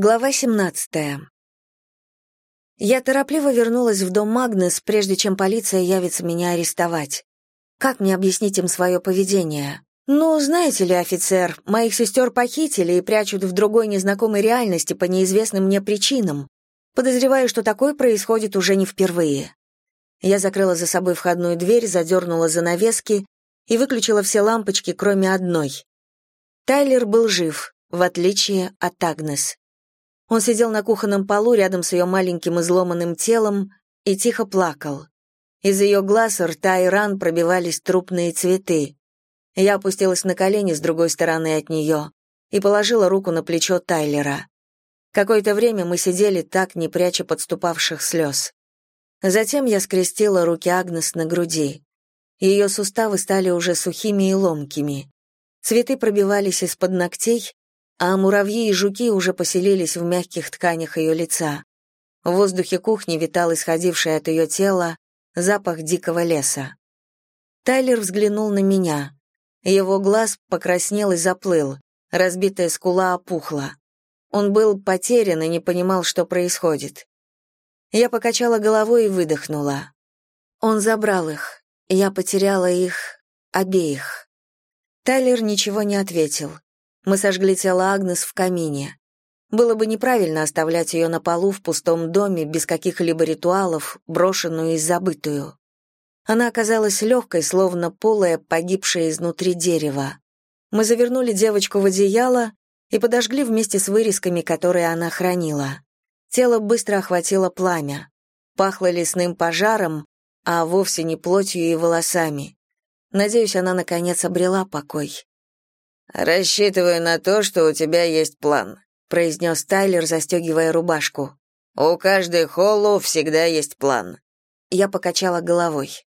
Глава 17. Я торопливо вернулась в дом Магнес, прежде чем полиция явится меня арестовать. Как мне объяснить им свое поведение? Ну, знаете ли, офицер, моих сестер похитили и прячут в другой незнакомой реальности по неизвестным мне причинам. Подозреваю, что такое происходит уже не впервые. Я закрыла за собой входную дверь, задернула занавески и выключила все лампочки, кроме одной. Тайлер был жив, в отличие от Агнес. Он сидел на кухонном полу рядом с ее маленьким изломанным телом и тихо плакал. Из ее глаз, рта и ран пробивались трупные цветы. Я опустилась на колени с другой стороны от нее и положила руку на плечо Тайлера. Какое-то время мы сидели так, не пряча подступавших слез. Затем я скрестила руки Агнес на груди. Ее суставы стали уже сухими и ломкими. Цветы пробивались из-под ногтей, а муравьи и жуки уже поселились в мягких тканях ее лица. В воздухе кухни витал исходивший от ее тела запах дикого леса. Тайлер взглянул на меня. Его глаз покраснел и заплыл, разбитая скула опухла. Он был потерян и не понимал, что происходит. Я покачала головой и выдохнула. Он забрал их. Я потеряла их обеих. Тайлер ничего не ответил. Мы сожгли тело Агнес в камине. Было бы неправильно оставлять ее на полу в пустом доме, без каких-либо ритуалов, брошенную и забытую. Она оказалась легкой, словно полая, погибшая изнутри дерева. Мы завернули девочку в одеяло и подожгли вместе с вырезками, которые она хранила. Тело быстро охватило пламя. Пахло лесным пожаром, а вовсе не плотью и волосами. Надеюсь, она, наконец, обрела покой. «Рассчитываю на то, что у тебя есть план», — произнес Тайлер, застегивая рубашку. «У каждой Холлу всегда есть план». Я покачала головой.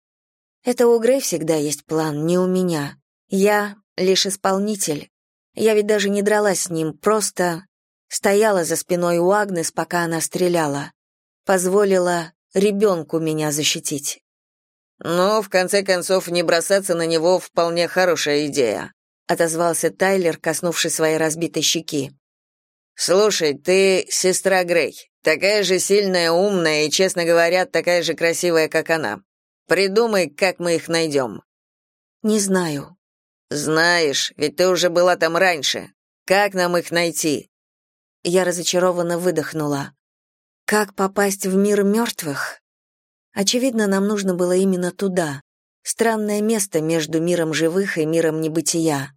«Это у Грей всегда есть план, не у меня. Я лишь исполнитель. Я ведь даже не дралась с ним, просто стояла за спиной у Агнес, пока она стреляла. Позволила ребенку меня защитить». «Ну, в конце концов, не бросаться на него вполне хорошая идея», отозвался Тайлер, коснувшись своей разбитой щеки. Слушай, ты сестра Грей, такая же сильная, умная и, честно говоря, такая же красивая, как она. Придумай, как мы их найдем». Не знаю. Знаешь, ведь ты уже была там раньше. Как нам их найти? Я разочарованно выдохнула. Как попасть в мир мертвых? Очевидно, нам нужно было именно туда. Странное место между миром живых и миром небытия.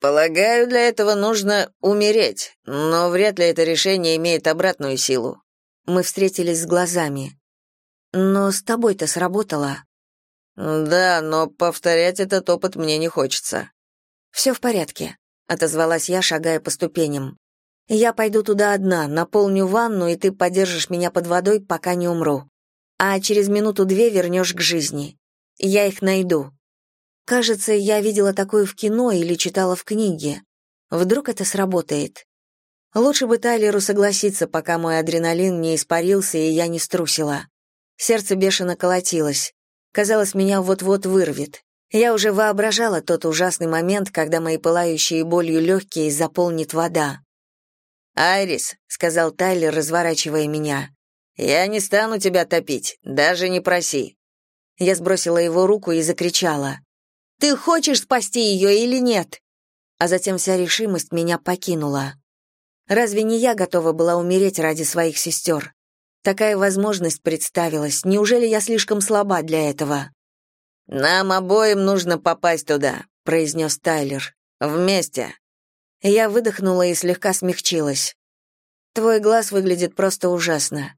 Полагаю, для этого нужно умереть, но вряд ли это решение имеет обратную силу. Мы встретились с глазами. Но с тобой-то сработало. Да, но повторять этот опыт мне не хочется. «Все в порядке, отозвалась я, шагая по ступеням. Я пойду туда одна, наполню ванну, и ты подержишь меня под водой, пока не умру. А через минуту-две вернешь к жизни. Я их найду. Кажется, я видела такое в кино или читала в книге. Вдруг это сработает. Лучше бы Тайлеру согласиться, пока мой адреналин не испарился и я не струсила. Сердце бешено колотилось. Казалось, меня вот-вот вырвет. Я уже воображала тот ужасный момент, когда мои пылающие болью легкие заполнит вода. «Айрис», — сказал Тайлер, разворачивая меня, — «я не стану тебя топить, даже не проси». Я сбросила его руку и закричала. Ты хочешь спасти ее или нет?» А затем вся решимость меня покинула. Разве не я готова была умереть ради своих сестер? Такая возможность представилась. Неужели я слишком слаба для этого? «Нам обоим нужно попасть туда», — произнес Тайлер. «Вместе». Я выдохнула и слегка смягчилась. «Твой глаз выглядит просто ужасно».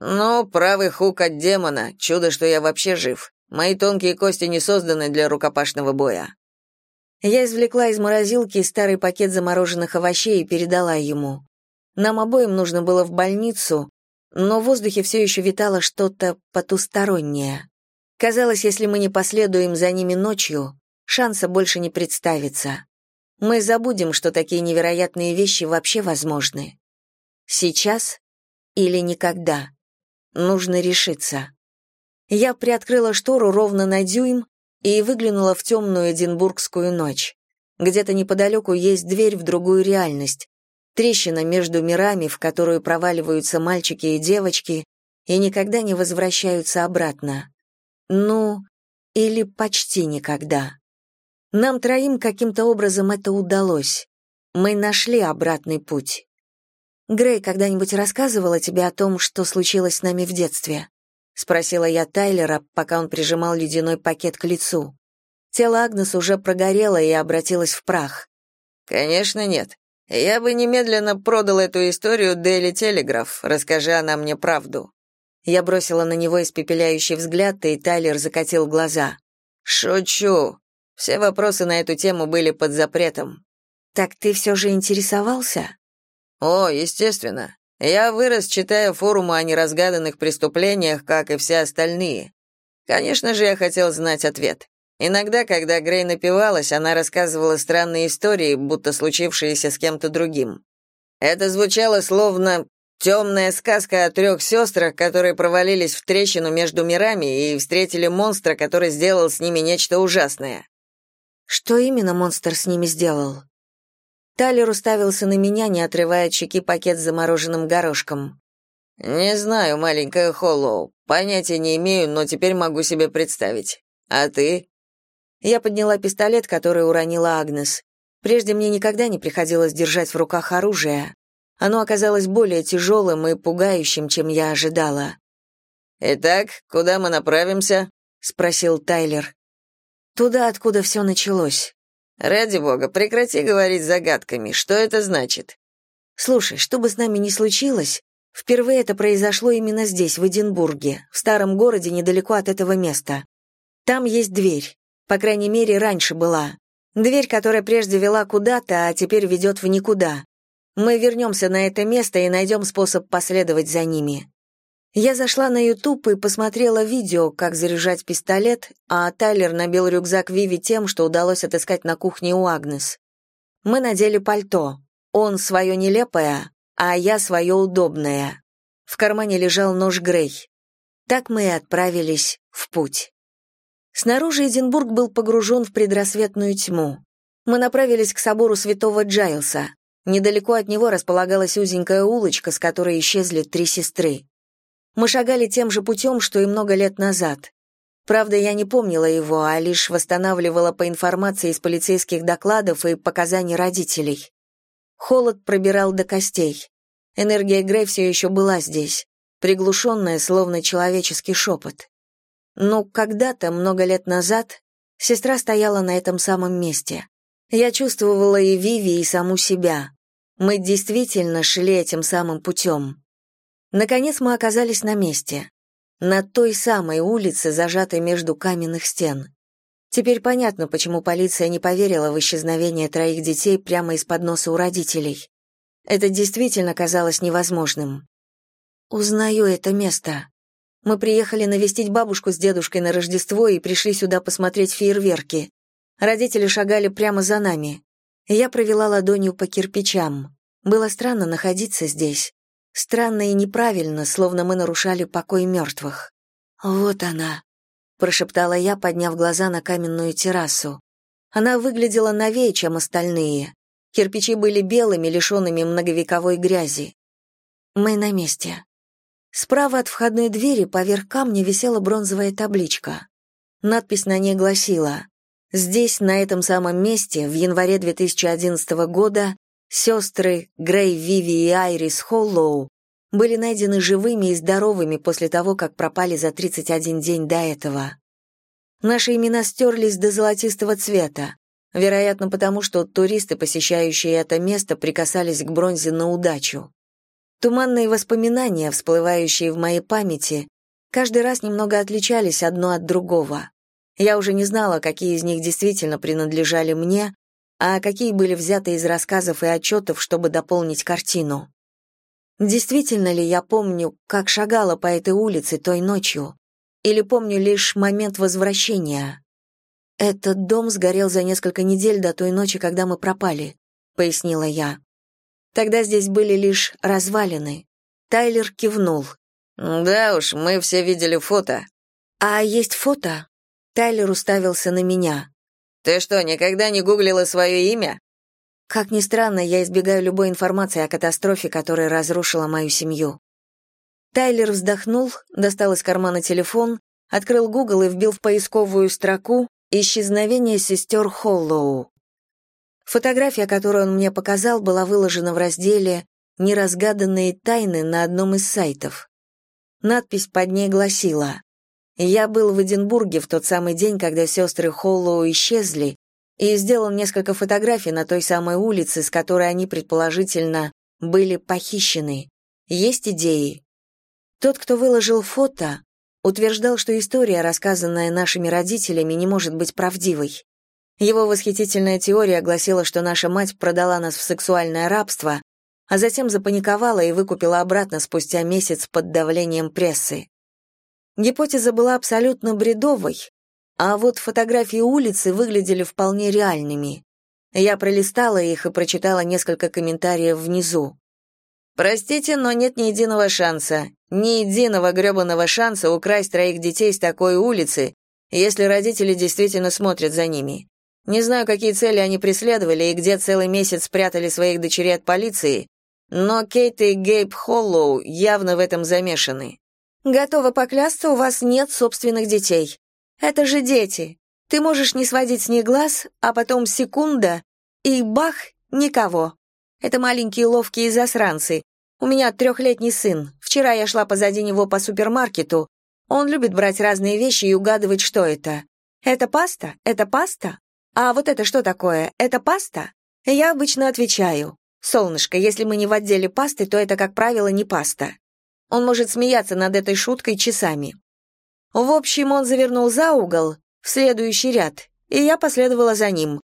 «Ну, правый хук от демона. Чудо, что я вообще жив. Мои тонкие кости не созданы для рукопашного боя. Я извлекла из морозилки старый пакет замороженных овощей и передала ему. Нам обоим нужно было в больницу, но в воздухе все еще витало что-то потустороннее. Казалось, если мы не последуем за ними ночью, шанса больше не представится. Мы забудем, что такие невероятные вещи вообще возможны. Сейчас или никогда. Нужно решиться. Я приоткрыла штору ровно на дюйм и выглянула в темную эдинбургскую ночь. Где-то неподалеку есть дверь в другую реальность. Трещина между мирами, в которую проваливаются мальчики и девочки и никогда не возвращаются обратно. Ну, или почти никогда. Нам троим каким-то образом это удалось. Мы нашли обратный путь. Грей когда-нибудь рассказывала тебе о том, что случилось с нами в детстве? Спросила я Тайлера, пока он прижимал ледяной пакет к лицу. Тело Агнес уже прогорело и обратилось в прах. Конечно, нет. Я бы немедленно продал эту историю Daily Telegraph, расскажи она мне правду. Я бросила на него испепеляющий взгляд, и Тайлер закатил глаза. Шучу. Все вопросы на эту тему были под запретом. Так ты все же интересовался? О, естественно. Я вырос, читая форумы о неразгаданных преступлениях, как и все остальные. Конечно же, я хотел знать ответ. Иногда, когда Грей напивалась, она рассказывала странные истории, будто случившиеся с кем-то другим. Это звучало словно темная сказка о трех сестрах, которые провалились в трещину между мирами и встретили монстра, который сделал с ними нечто ужасное. Что именно монстр с ними сделал? Талер уставился на меня, не отрывая от щеки пакет с замороженным горошком. «Не знаю, маленькая Холлоу. Понятия не имею, но теперь могу себе представить. А ты?» Я подняла пистолет, который уронила Агнес. Прежде мне никогда не приходилось держать в руках оружие. Оно оказалось более тяжелым и пугающим, чем я ожидала. «Итак, куда мы направимся?» — спросил Тайлер. «Туда, откуда все началось». «Ради бога, прекрати говорить загадками. Что это значит?» «Слушай, что бы с нами ни случилось, впервые это произошло именно здесь, в Эдинбурге, в старом городе недалеко от этого места. Там есть дверь. По крайней мере, раньше была. Дверь, которая прежде вела куда-то, а теперь ведет в никуда. Мы вернемся на это место и найдем способ последовать за ними. Я зашла на YouTube и посмотрела видео, как заряжать пистолет, а Тайлер набил рюкзак Виви тем, что удалось отыскать на кухне у Агнес. Мы надели пальто. Он свое нелепое, а я свое удобное. В кармане лежал нож Грей. Так мы и отправились в путь. Снаружи Эдинбург был погружен в предрассветную тьму. Мы направились к собору святого Джайлса. Недалеко от него располагалась узенькая улочка, с которой исчезли три сестры. Мы шагали тем же путем, что и много лет назад. Правда, я не помнила его, а лишь восстанавливала по информации из полицейских докладов и показаний родителей. Холод пробирал до костей. Энергия Грей все еще была здесь, приглушенная, словно человеческий шепот. Но когда-то, много лет назад, сестра стояла на этом самом месте. Я чувствовала и Виви, и саму себя. Мы действительно шли этим самым путем. Наконец мы оказались на месте. На той самой улице, зажатой между каменных стен. Теперь понятно, почему полиция не поверила в исчезновение троих детей прямо из-под носа у родителей. Это действительно казалось невозможным. Узнаю это место. Мы приехали навестить бабушку с дедушкой на Рождество и пришли сюда посмотреть фейерверки. Родители шагали прямо за нами. Я провела ладонью по кирпичам. Было странно находиться здесь. Странно и неправильно, словно мы нарушали покой мертвых. «Вот она», — прошептала я, подняв глаза на каменную террасу. Она выглядела новее, чем остальные. Кирпичи были белыми, лишенными многовековой грязи. Мы на месте. Справа от входной двери поверх камня висела бронзовая табличка. Надпись на ней гласила «Здесь, на этом самом месте, в январе 2011 года, сестры Грей, Виви и Айрис Холлоу были найдены живыми и здоровыми после того, как пропали за 31 день до этого. Наши имена стерлись до золотистого цвета, вероятно, потому что туристы, посещающие это место, прикасались к бронзе на удачу. Туманные воспоминания, всплывающие в моей памяти, каждый раз немного отличались одно от другого. Я уже не знала, какие из них действительно принадлежали мне, а какие были взяты из рассказов и отчетов, чтобы дополнить картину. Действительно ли я помню, как шагала по этой улице той ночью, или помню лишь момент возвращения? Этот дом сгорел за несколько недель до той ночи, когда мы пропали, пояснила я. Тогда здесь были лишь развалины. Тайлер кивнул. «Да уж, мы все видели фото». «А есть фото?» Тайлер уставился на меня. «Ты что, никогда не гуглила свое имя?» Как ни странно, я избегаю любой информации о катастрофе, которая разрушила мою семью. Тайлер вздохнул, достал из кармана телефон, открыл Google и вбил в поисковую строку «Исчезновение сестер Холлоу». Фотография, которую он мне показал, была выложена в разделе «Неразгаданные тайны» на одном из сайтов. Надпись под ней гласила «Я был в Эдинбурге в тот самый день, когда сестры Холлоу исчезли, и сделал несколько фотографий на той самой улице, с которой они, предположительно, были похищены. Есть идеи? Тот, кто выложил фото, утверждал, что история, рассказанная нашими родителями, не может быть правдивой. Его восхитительная теория гласила, что наша мать продала нас в сексуальное рабство, а затем запаниковала и выкупила обратно спустя месяц под давлением прессы. Гипотеза была абсолютно бредовой, а вот фотографии улицы выглядели вполне реальными. Я пролистала их и прочитала несколько комментариев внизу. «Простите, но нет ни единого шанса, ни единого грёбаного шанса украсть троих детей с такой улицы, если родители действительно смотрят за ними. Не знаю, какие цели они преследовали и где целый месяц спрятали своих дочерей от полиции, но Кейт и Гейб Холлоу явно в этом замешаны. Готова поклясться, у вас нет собственных детей. Это же дети. Ты можешь не сводить с них глаз, а потом секунда, и бах, никого. Это маленькие ловкие засранцы. У меня трехлетний сын. Вчера я шла позади него по супермаркету. Он любит брать разные вещи и угадывать, что это. Это паста? Это паста? А вот это что такое? Это паста? Я обычно отвечаю. Солнышко, если мы не в отделе пасты, то это, как правило, не паста. Он может смеяться над этой шуткой часами. В общем, он завернул за угол, в следующий ряд, и я последовала за ним.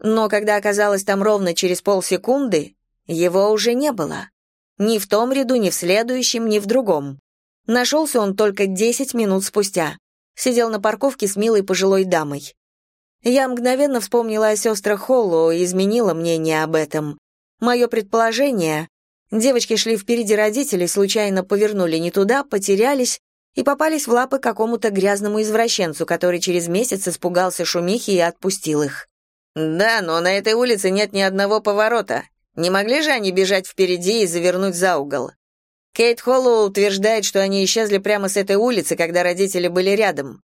Но когда оказалась там ровно через полсекунды, его уже не было. Ни в том ряду, ни в следующем, ни в другом. Нашелся он только десять минут спустя. Сидел на парковке с милой пожилой дамой. Я мгновенно вспомнила о сестрах Холлоу и изменила мнение об этом. Мое предположение... Девочки шли впереди родителей, случайно повернули не туда, потерялись и попались в лапы какому-то грязному извращенцу, который через месяц испугался шумихи и отпустил их. «Да, но на этой улице нет ни одного поворота. Не могли же они бежать впереди и завернуть за угол?» Кейт Холлоу утверждает, что они исчезли прямо с этой улицы, когда родители были рядом.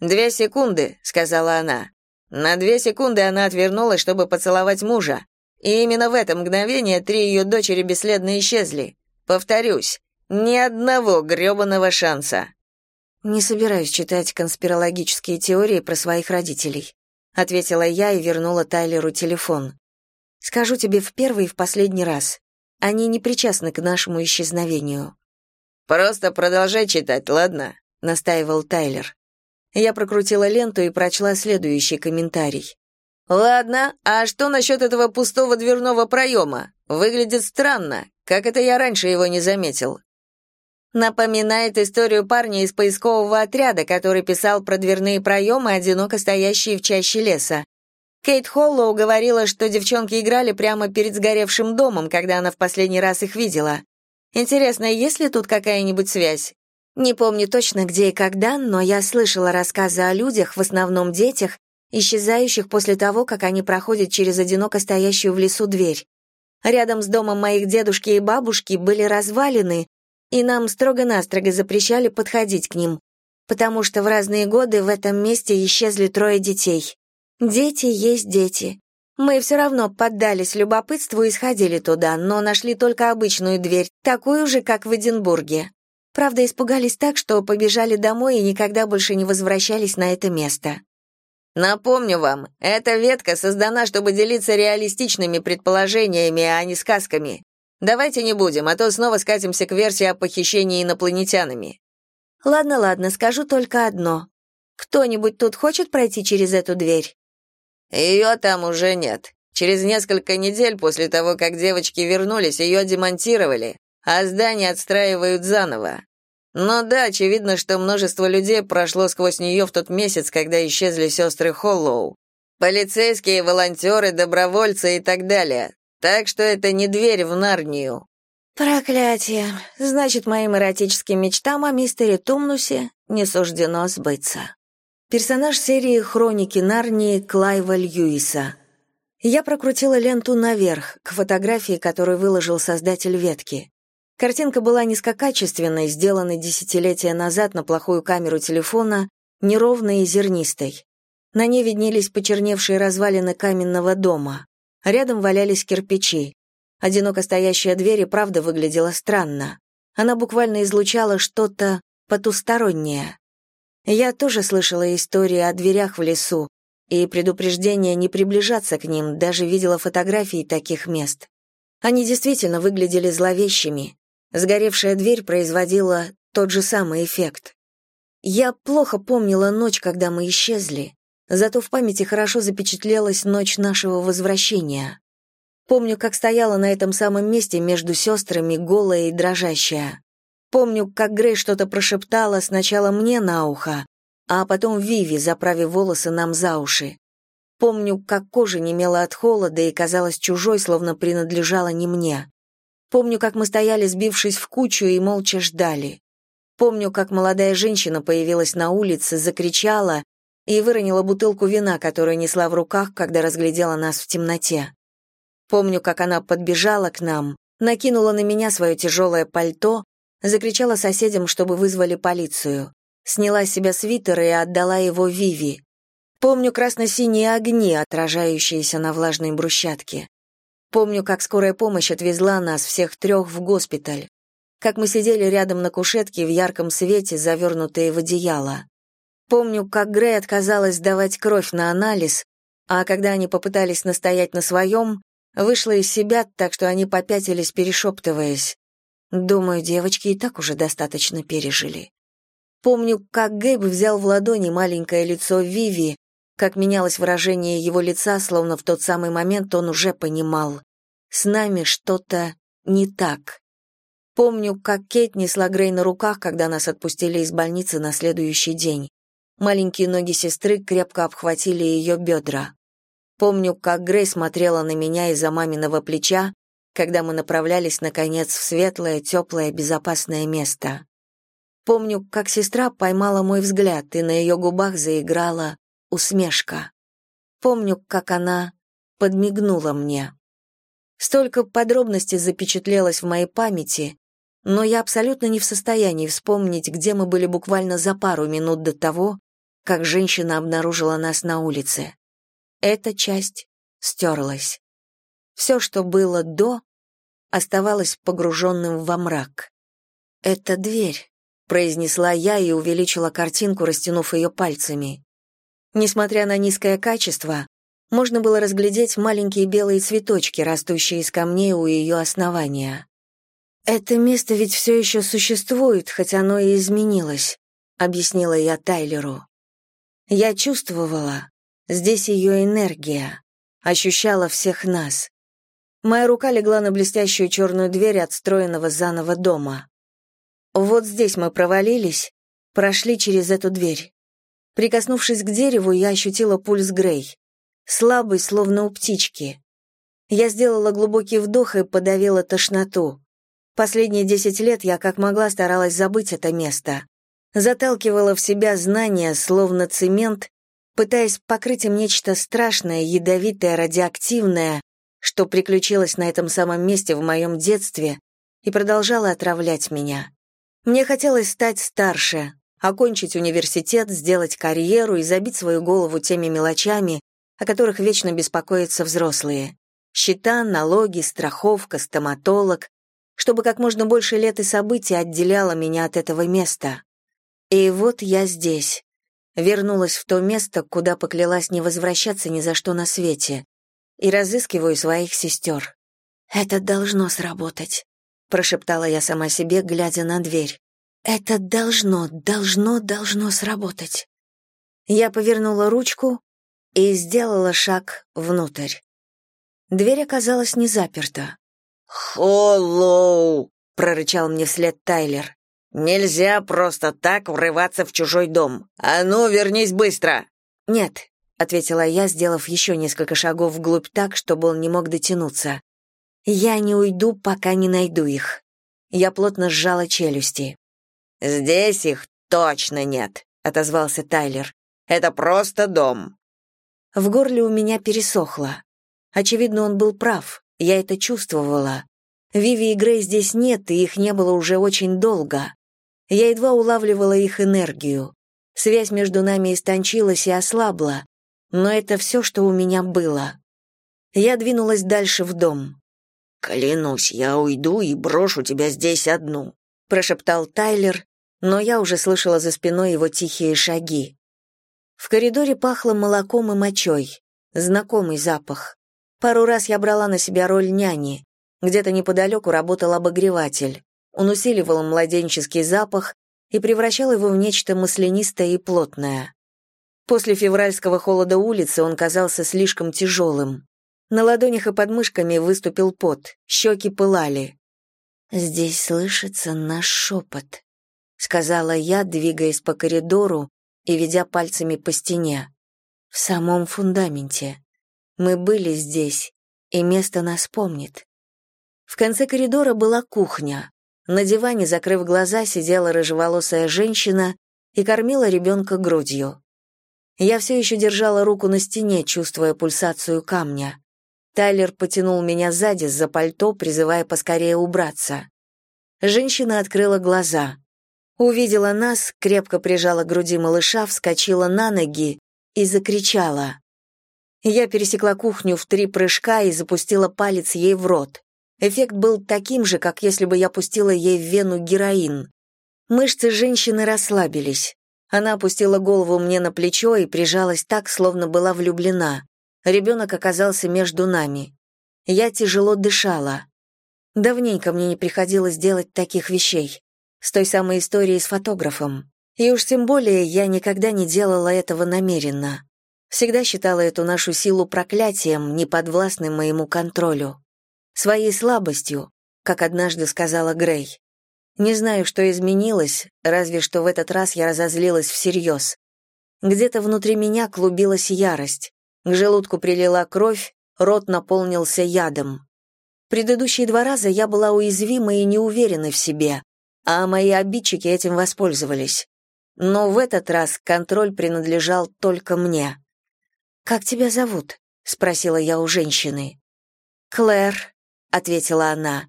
«Две секунды», — сказала она. На две секунды она отвернулась, чтобы поцеловать мужа. И именно в это мгновение три ее дочери бесследно исчезли. Повторюсь, ни одного грёбаного шанса. «Не собираюсь читать конспирологические теории про своих родителей», ответила я и вернула Тайлеру телефон. «Скажу тебе в первый и в последний раз. Они не причастны к нашему исчезновению». «Просто продолжай читать, ладно?» настаивал Тайлер. Я прокрутила ленту и прочла следующий комментарий. «Ладно, а что насчет этого пустого дверного проема? Выглядит странно. Как это я раньше его не заметил?» Напоминает историю парня из поискового отряда, который писал про дверные проемы, одиноко стоящие в чаще леса. Кейт Холлоу говорила, что девчонки играли прямо перед сгоревшим домом, когда она в последний раз их видела. Интересно, есть ли тут какая-нибудь связь? Не помню точно, где и когда, но я слышала рассказы о людях, в основном детях, исчезающих после того, как они проходят через одиноко стоящую в лесу дверь. Рядом с домом моих дедушки и бабушки были развалины, и нам строго-настрого запрещали подходить к ним, потому что в разные годы в этом месте исчезли трое детей. Дети есть дети. Мы все равно поддались любопытству и сходили туда, но нашли только обычную дверь, такую же, как в Эдинбурге. Правда, испугались так, что побежали домой и никогда больше не возвращались на это место. Напомню вам, эта ветка создана, чтобы делиться реалистичными предположениями, а не сказками. Давайте не будем, а то снова скатимся к версии о похищении инопланетянами. Ладно, ладно, скажу только одно. Кто-нибудь тут хочет пройти через эту дверь? Ее там уже нет. Через несколько недель после того, как девочки вернулись, ее демонтировали, а здание отстраивают заново. Но да, очевидно, что множество людей прошло сквозь нее в тот месяц, когда исчезли сестры Холлоу. Полицейские, волонтеры, добровольцы и так далее. Так что это не дверь в Нарнию. Проклятие. Значит, моим эротическим мечтам о мистере Тумнусе не суждено сбыться. Персонаж серии «Хроники Нарнии» Клайва Льюиса. Я прокрутила ленту наверх, к фотографии, которую выложил создатель ветки. Картинка была низкокачественной, сделанной десятилетия назад на плохую камеру телефона, неровной и зернистой. На ней виднелись почерневшие развалины каменного дома. Рядом валялись кирпичи. Одиноко стоящая дверь и правда выглядела странно. Она буквально излучала что-то потустороннее. Я тоже слышала истории о дверях в лесу, и предупреждение не приближаться к ним, даже видела фотографии таких мест. Они действительно выглядели зловещими. Сгоревшая дверь производила тот же самый эффект. Я плохо помнила ночь, когда мы исчезли, зато в памяти хорошо запечатлелась ночь нашего возвращения. Помню, как стояла на этом самом месте между сестрами, голая и дрожащая. Помню, как Грей что-то прошептала сначала мне на ухо, а потом Виви, заправив волосы нам за уши. Помню, как кожа немела от холода и казалась чужой, словно принадлежала не мне. Помню, как мы стояли, сбившись в кучу, и молча ждали. Помню, как молодая женщина появилась на улице, закричала и выронила бутылку вина, которую несла в руках, когда разглядела нас в темноте. Помню, как она подбежала к нам, накинула на меня свое тяжелое пальто, закричала соседям, чтобы вызвали полицию, сняла с себя свитер и отдала его Виви. Помню красно-синие огни, отражающиеся на влажной брусчатке. Помню, как скорая помощь отвезла нас всех трех в госпиталь, как мы сидели рядом на кушетке в ярком свете, завернутые в одеяло. Помню, как Грей отказалась давать кровь на анализ, а когда они попытались настоять на своем, Вышла из себя, так что они попятились, перешептываясь. Думаю, девочки и так уже достаточно пережили. Помню, как Гэб взял в ладони маленькое лицо Виви, как менялось выражение его лица, словно в тот самый момент он уже понимал. С нами что-то не так. Помню, как Кейт несла Грей на руках, когда нас отпустили из больницы на следующий день. Маленькие ноги сестры крепко обхватили ее бедра. Помню, как Грей смотрела на меня из-за маминого плеча, когда мы направлялись, наконец, в светлое, теплое, безопасное место. Помню, как сестра поймала мой взгляд, и на ее губах заиграла усмешка. Помню, как она подмигнула мне. Столько подробностей запечатлелось в моей памяти, но я абсолютно не в состоянии вспомнить, где мы были буквально за пару минут до того, как женщина обнаружила нас на улице. Эта часть стерлась. Все, что было до, оставалось погруженным во мрак. «Это дверь», — произнесла я и увеличила картинку, растянув ее пальцами. Несмотря на низкое качество, можно было разглядеть маленькие белые цветочки, растущие из камней у ее основания. «Это место ведь все еще существует, хоть оно и изменилось», — объяснила я Тайлеру. Я чувствовала, Здесь ее энергия. Ощущала всех нас. Моя рука легла на блестящую черную дверь отстроенного заново дома. Вот здесь мы провалились, прошли через эту дверь. Прикоснувшись к дереву, я ощутила пульс Грей. Слабый, словно у птички. Я сделала глубокий вдох и подавила тошноту. Последние десять лет я как могла старалась забыть это место. Заталкивала в себя знания, словно цемент, пытаясь покрыть им нечто страшное, ядовитое, радиоактивное, что приключилось на этом самом месте в моем детстве и продолжало отравлять меня. Мне хотелось стать старше, окончить университет, сделать карьеру и забить свою голову теми мелочами, о которых вечно беспокоятся взрослые. Счета, налоги, страховка, стоматолог, чтобы как можно больше лет и событий отделяло меня от этого места. И вот я здесь, вернулась в то место, куда поклялась не возвращаться ни за что на свете, и разыскиваю своих сестер. «Это должно сработать», — прошептала я сама себе, глядя на дверь. «Это должно, должно, должно сработать». Я повернула ручку и сделала шаг внутрь. Дверь оказалась не заперта. «Холлоу!» — прорычал мне вслед Тайлер. Нельзя просто так врываться в чужой дом. А ну, вернись быстро. Нет, ответила я, сделав еще несколько шагов вглубь так, чтобы он не мог дотянуться. Я не уйду, пока не найду их. Я плотно сжала челюсти. Здесь их точно нет, отозвался Тайлер. Это просто дом. В горле у меня пересохло. Очевидно, он был прав, я это чувствовала. Виви и Грей здесь нет, и их не было уже очень долго. Я едва улавливала их энергию. Связь между нами истончилась и ослабла, но это все, что у меня было. Я двинулась дальше в дом. «Клянусь, я уйду и брошу тебя здесь одну», — прошептал Тайлер, но я уже слышала за спиной его тихие шаги. В коридоре пахло молоком и мочой, знакомый запах. Пару раз я брала на себя роль няни. Где-то неподалеку работал обогреватель. Он усиливал младенческий запах и превращал его в нечто маслянистое и плотное. После февральского холода улицы он казался слишком тяжелым. На ладонях и подмышками выступил пот, щеки пылали. «Здесь слышится наш шепот», — сказала я, двигаясь по коридору и ведя пальцами по стене. «В самом фундаменте. Мы были здесь, и место нас помнит». В конце коридора была кухня. На диване, закрыв глаза, сидела рыжеволосая женщина и кормила ребенка грудью. Я все еще держала руку на стене, чувствуя пульсацию камня. Тайлер потянул меня сзади за пальто, призывая поскорее убраться. Женщина открыла глаза. Увидела нас, крепко прижала к груди малыша, вскочила на ноги и закричала. Я пересекла кухню в три прыжка и запустила палец ей в рот. Эффект был таким же, как если бы я пустила ей в вену героин. Мышцы женщины расслабились. Она опустила голову мне на плечо и прижалась так, словно была влюблена. Ребенок оказался между нами. Я тяжело дышала. Давненько мне не приходилось делать таких вещей. С той самой историей с фотографом. И уж тем более я никогда не делала этого намеренно. Всегда считала эту нашу силу проклятием, неподвластным моему контролю своей слабостью, как однажды сказала Грей. Не знаю, что изменилось, разве что в этот раз я разозлилась всерьез. Где-то внутри меня клубилась ярость. К желудку прилила кровь, рот наполнился ядом. Предыдущие два раза я была уязвима и неуверена в себе, а мои обидчики этим воспользовались. Но в этот раз контроль принадлежал только мне. «Как тебя зовут?» — спросила я у женщины. «Клэр», — ответила она.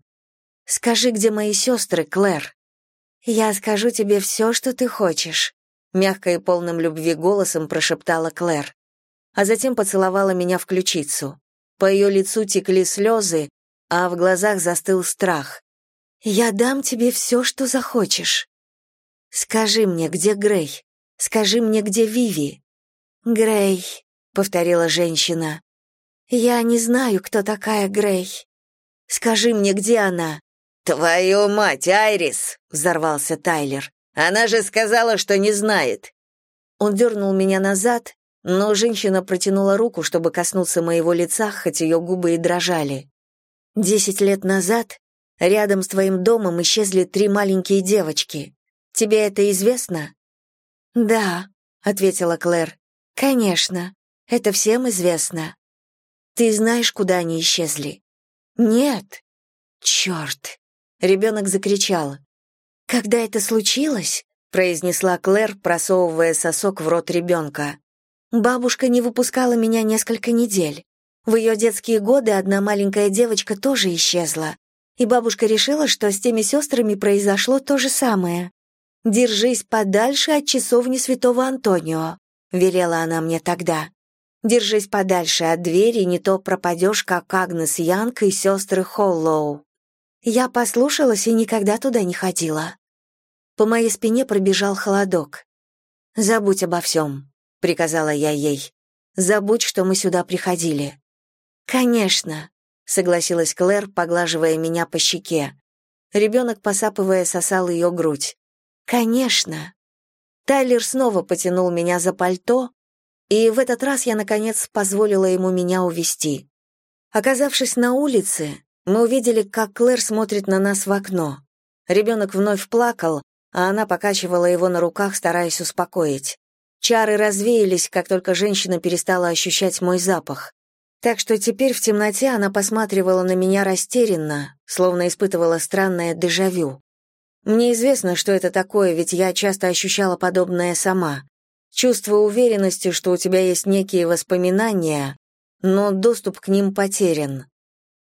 «Скажи, где мои сестры, Клэр?» «Я скажу тебе все, что ты хочешь», — мягко и полным любви голосом прошептала Клэр. А затем поцеловала меня в ключицу. По ее лицу текли слезы, а в глазах застыл страх. «Я дам тебе все, что захочешь. Скажи мне, где Грей? Скажи мне, где Виви?» «Грей», — повторила женщина. «Я не знаю, кто такая Грей. Скажи мне, где она?» «Твою мать, Айрис!» — взорвался Тайлер. «Она же сказала, что не знает!» Он дернул меня назад, но женщина протянула руку, чтобы коснуться моего лица, хоть ее губы и дрожали. «Десять лет назад рядом с твоим домом исчезли три маленькие девочки. Тебе это известно?» «Да», — ответила Клэр. «Конечно, это всем известно. Ты знаешь, куда они исчезли?» «Нет». «Черт!» — ребенок закричал. «Когда это случилось?» — произнесла Клэр, просовывая сосок в рот ребенка. «Бабушка не выпускала меня несколько недель. В ее детские годы одна маленькая девочка тоже исчезла, и бабушка решила, что с теми сестрами произошло то же самое. «Держись подальше от часовни святого Антонио», — велела она мне тогда. Держись подальше от двери, не то пропадешь, как Агнес Янг и сестры Холлоу. Я послушалась и никогда туда не ходила. По моей спине пробежал холодок. «Забудь обо всем», — приказала я ей. «Забудь, что мы сюда приходили». «Конечно», — согласилась Клэр, поглаживая меня по щеке. Ребенок, посапывая, сосал ее грудь. «Конечно». Тайлер снова потянул меня за пальто, и в этот раз я, наконец, позволила ему меня увести. Оказавшись на улице, мы увидели, как Клэр смотрит на нас в окно. Ребенок вновь плакал, а она покачивала его на руках, стараясь успокоить. Чары развеялись, как только женщина перестала ощущать мой запах. Так что теперь в темноте она посматривала на меня растерянно, словно испытывала странное дежавю. Мне известно, что это такое, ведь я часто ощущала подобное сама. Чувство уверенности, что у тебя есть некие воспоминания, но доступ к ним потерян.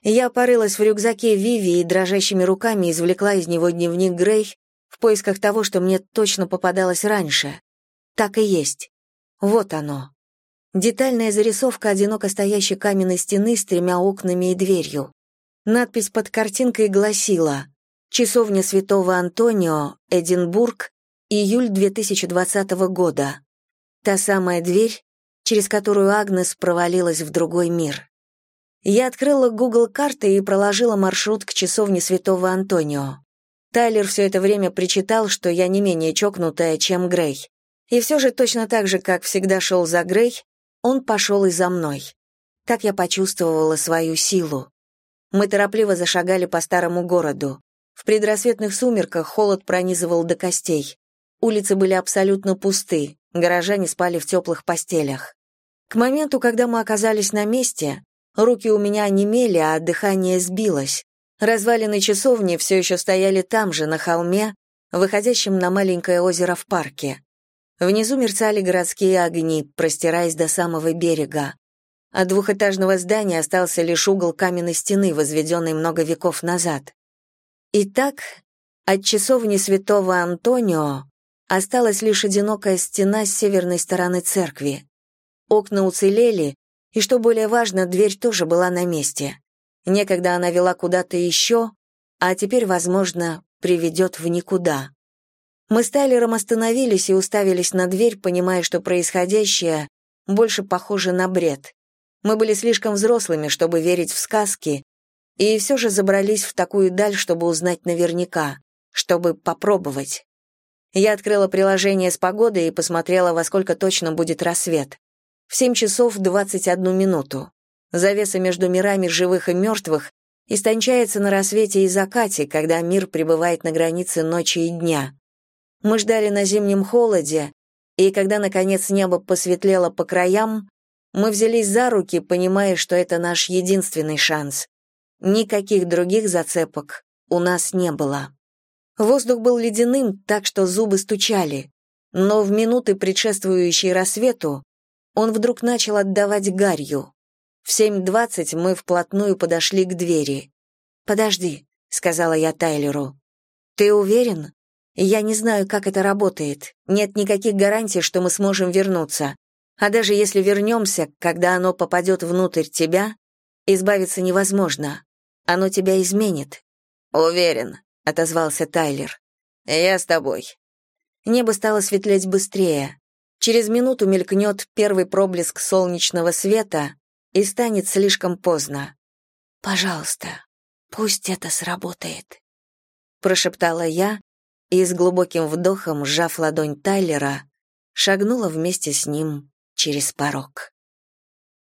Я порылась в рюкзаке Виви и дрожащими руками извлекла из него дневник Грей в поисках того, что мне точно попадалось раньше. Так и есть. Вот оно. Детальная зарисовка одиноко стоящей каменной стены с тремя окнами и дверью. Надпись под картинкой гласила «Часовня святого Антонио, Эдинбург, июль 2020 года». Та самая дверь, через которую Агнес провалилась в другой мир. Я открыла Google карты и проложила маршрут к часовне святого Антонио. Тайлер все это время причитал, что я не менее чокнутая, чем Грей. И все же точно так же, как всегда шел за Грей, он пошел и за мной. Так я почувствовала свою силу. Мы торопливо зашагали по старому городу. В предрассветных сумерках холод пронизывал до костей. Улицы были абсолютно пусты, горожане спали в теплых постелях. К моменту, когда мы оказались на месте, руки у меня онемели, а дыхание сбилось. Развалины часовни все еще стояли там же, на холме, выходящем на маленькое озеро в парке. Внизу мерцали городские огни, простираясь до самого берега. От двухэтажного здания остался лишь угол каменной стены, возведенной много веков назад. Итак, от часовни святого Антонио осталась лишь одинокая стена с северной стороны церкви. Окна уцелели, и, что более важно, дверь тоже была на месте. Некогда она вела куда-то еще, а теперь, возможно, приведет в никуда. Мы с Тайлером остановились и уставились на дверь, понимая, что происходящее больше похоже на бред. Мы были слишком взрослыми, чтобы верить в сказки, и все же забрались в такую даль, чтобы узнать наверняка, чтобы попробовать. Я открыла приложение с погодой и посмотрела, во сколько точно будет рассвет. В 7 часов 21 минуту. Завеса между мирами живых и мертвых истончается на рассвете и закате, когда мир пребывает на границе ночи и дня. Мы ждали на зимнем холоде, и когда, наконец, небо посветлело по краям, мы взялись за руки, понимая, что это наш единственный шанс. Никаких других зацепок у нас не было. Воздух был ледяным, так что зубы стучали, но в минуты, предшествующие рассвету, он вдруг начал отдавать гарью. В 7.20 мы вплотную подошли к двери. «Подожди», — сказала я Тайлеру. «Ты уверен?» Я не знаю, как это работает. Нет никаких гарантий, что мы сможем вернуться. А даже если вернемся, когда оно попадет внутрь тебя, избавиться невозможно. Оно тебя изменит. Уверен, отозвался Тайлер. Я с тобой. Небо стало светлеть быстрее. Через минуту мелькнет первый проблеск солнечного света и станет слишком поздно. Пожалуйста, пусть это сработает, прошептала я, и с глубоким вдохом, сжав ладонь Тайлера, шагнула вместе с ним через порог.